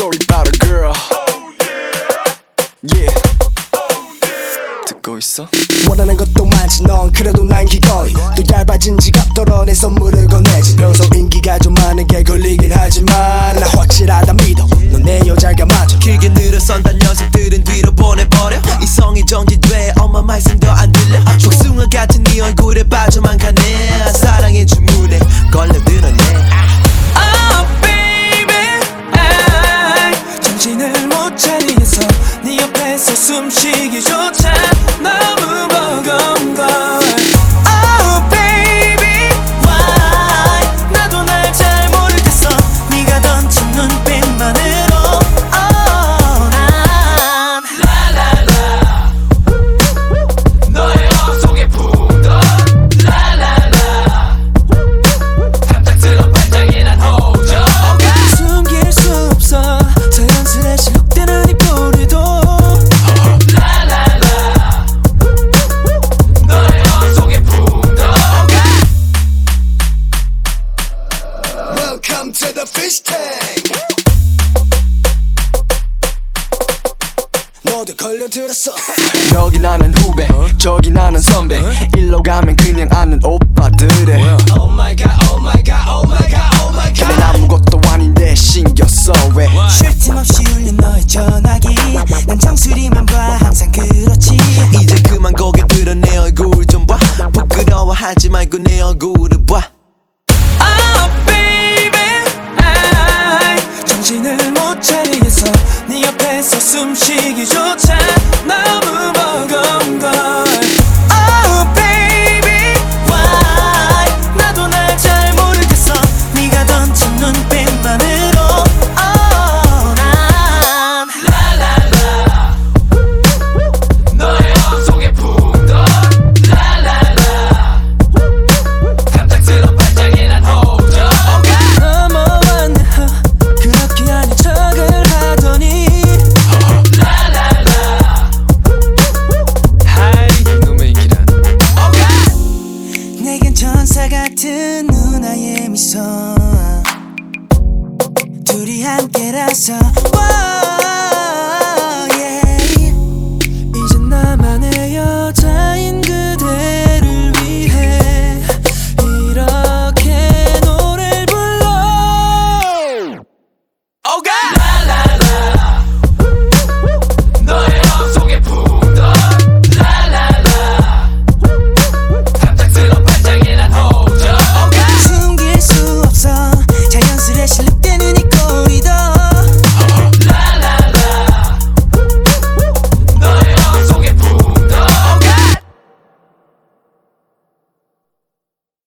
story about a girl. Yeah. 듣고 있어? 원하는 것도 많지 넌 그래도 난 기꺼이 또 얇아진 지갑 덜어내 선물을 건네지 평소 인기가 좀 많은 게 걸리긴 하지만 나 확실하다 믿어 넌 내 여자가 맞아 길게 늘어선단 녀석들은 뒤로 보내버려 이성이 정지돼 엄마 말씀 더안 들려 복숭아 같은 네 얼굴에 빠 못 차리겠어 네 옆에서 숨쉬기조차 너무 버거운 걸 걸려들었어. 여기 나는 후배, 저기 나는 선배. 일로 가면 그냥 아는 오빠들의. Oh my god oh my god oh my god oh my god. 난 아무것도 아닌데 신경 써 왜? 쉴 틈 없이 울린 너의 전화기. 난 정수리만 봐 항상 그렇지. 이제 그만 고개 들어 내 얼굴 좀 봐. 부끄러워하지 말고 내 얼굴을 봐 정신을 못 차리겠어 네 옆에서 숨쉬기조차 너무 버거운 걸 같은 누나의 미소 둘이 함께라서 wow.